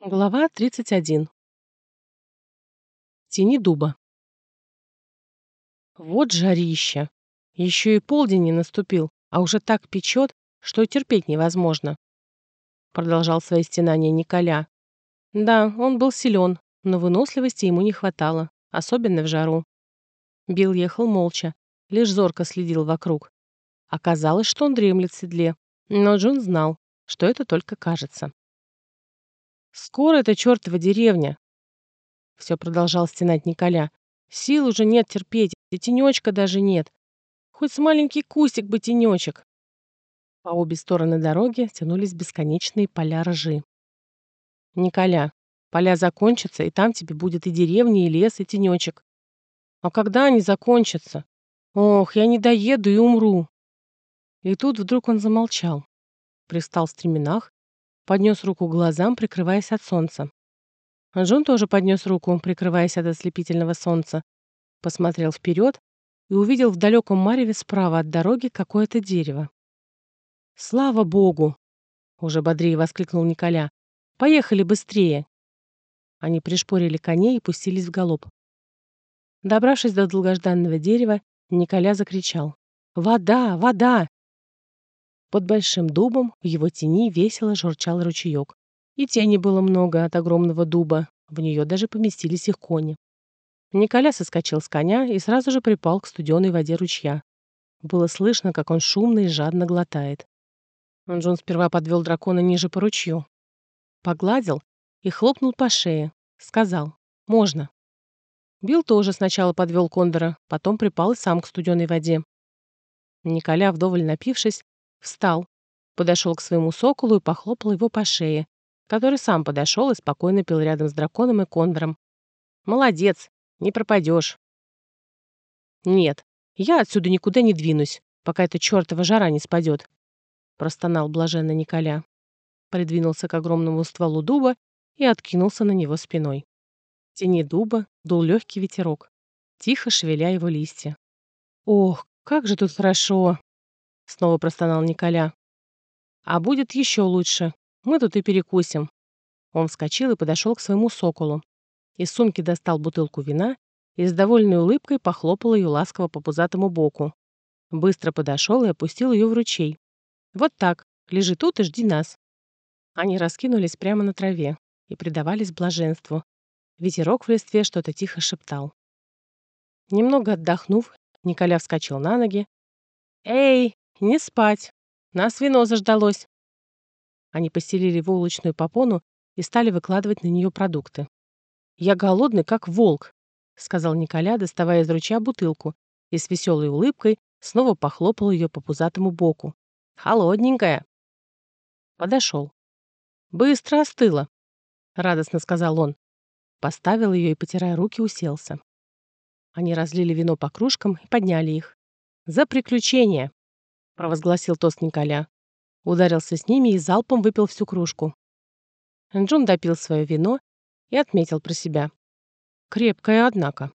Глава 31. Тени дуба. Вот жарища. Еще и полдень не наступил, а уже так печет, что и терпеть невозможно. Продолжал свои стенания Николя. Да, он был силен, но выносливости ему не хватало, особенно в жару. Билл ехал молча, лишь зорко следил вокруг. Оказалось, что он дремлет в седле, но Джун знал, что это только кажется. Скоро это чертова деревня. Все продолжал стенать Николя. Сил уже нет терпеть, и тенечка даже нет. Хоть с маленький кустик бы тенечек. По обе стороны дороги тянулись бесконечные поля ржи. Николя, поля закончатся, и там тебе будет и деревня, и лес, и тенечек. А когда они закончатся? Ох, я не доеду и умру. И тут вдруг он замолчал. Пристал в стременах, поднес руку к глазам, прикрываясь от солнца. Джон тоже поднес руку, прикрываясь от ослепительного солнца, посмотрел вперед и увидел в далеком мареве справа от дороги какое-то дерево. «Слава Богу!» — уже бодрее воскликнул Николя. «Поехали быстрее!» Они пришпорили коней и пустились в галоп. Добравшись до долгожданного дерева, Николя закричал. «Вода! Вода!» Под большим дубом в его тени весело журчал ручеек. И тени было много от огромного дуба, в нее даже поместились их кони. Николя соскочил с коня и сразу же припал к студеной воде ручья. Было слышно, как он шумно и жадно глотает. Джон сперва подвел дракона ниже по ручью. Погладил и хлопнул по шее. Сказал «Можно». Билл тоже сначала подвел кондора, потом припал и сам к студеной воде. Николя, вдоволь напившись, Встал, подошел к своему соколу и похлопал его по шее, который сам подошел и спокойно пил рядом с драконом и кондором. «Молодец, не пропадешь». «Нет, я отсюда никуда не двинусь, пока эта чертова жара не спадет», простонал блаженно Николя. Придвинулся к огромному стволу дуба и откинулся на него спиной. В тени дуба дул легкий ветерок, тихо шевеля его листья. «Ох, как же тут хорошо!» Снова простонал Николя. А будет еще лучше. Мы тут и перекусим. Он вскочил и подошел к своему соколу. Из сумки достал бутылку вина и с довольной улыбкой похлопал ее ласково по пузатому боку. Быстро подошел и опустил ее в ручей. «Вот так. Лежи тут и жди нас». Они раскинулись прямо на траве и предавались блаженству. Ветерок в листве что-то тихо шептал. Немного отдохнув, Николя вскочил на ноги. «Эй, не спать. Нас вино заждалось. Они постелили булочную попону и стали выкладывать на нее продукты. «Я голодный, как волк», — сказал Николя, доставая из ручья бутылку, и с веселой улыбкой снова похлопал ее по пузатому боку. «Холодненькая». Подошел. «Быстро остыла», — радостно сказал он. Поставил ее и, потирая руки, уселся. Они разлили вино по кружкам и подняли их. «За приключения!» Провозгласил тост Николя. Ударился с ними и залпом выпил всю кружку. Джон допил свое вино и отметил про себя. Крепкое, однако.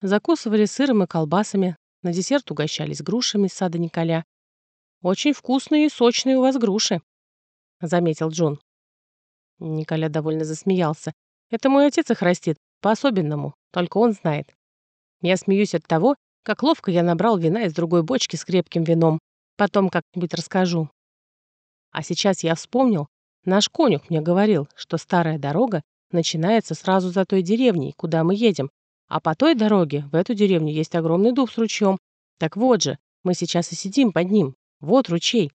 Закусывали сыром и колбасами, на десерт угощались грушами из сада Николя. «Очень вкусные и сочные у вас груши», — заметил Джон. Николя довольно засмеялся. «Это мой отец их растит, по-особенному, только он знает. Я смеюсь от того, как ловко я набрал вина из другой бочки с крепким вином, Потом как-нибудь расскажу. А сейчас я вспомнил, наш конюх мне говорил, что старая дорога начинается сразу за той деревней, куда мы едем, а по той дороге в эту деревню есть огромный дуб с ручьем. Так вот же, мы сейчас и сидим под ним. Вот ручей.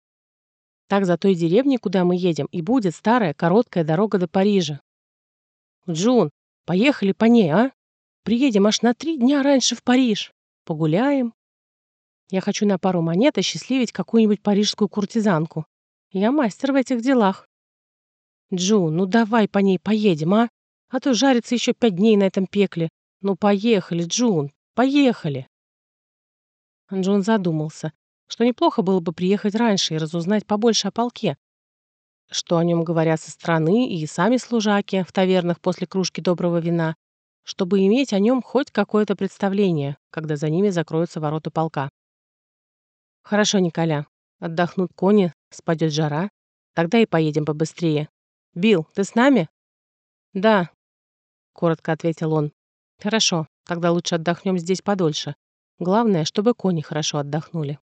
Так за той деревней, куда мы едем, и будет старая короткая дорога до Парижа. Джун, поехали по ней, а? Приедем аж на три дня раньше в Париж. Погуляем, я хочу на пару монет осчастливить какую-нибудь парижскую куртизанку. Я мастер в этих делах. Джун, ну давай по ней поедем, а? А то жарится еще пять дней на этом пекле. Ну поехали, Джун, поехали. Джун задумался, что неплохо было бы приехать раньше и разузнать побольше о полке. Что о нем говорят со стороны и сами служаки в тавернах после кружки доброго вина, чтобы иметь о нем хоть какое-то представление, когда за ними закроются ворота полка. Хорошо, Николя. Отдохнут кони, спадет жара. Тогда и поедем побыстрее. Бил, ты с нами? Да, коротко ответил он. Хорошо, тогда лучше отдохнем здесь подольше. Главное, чтобы кони хорошо отдохнули.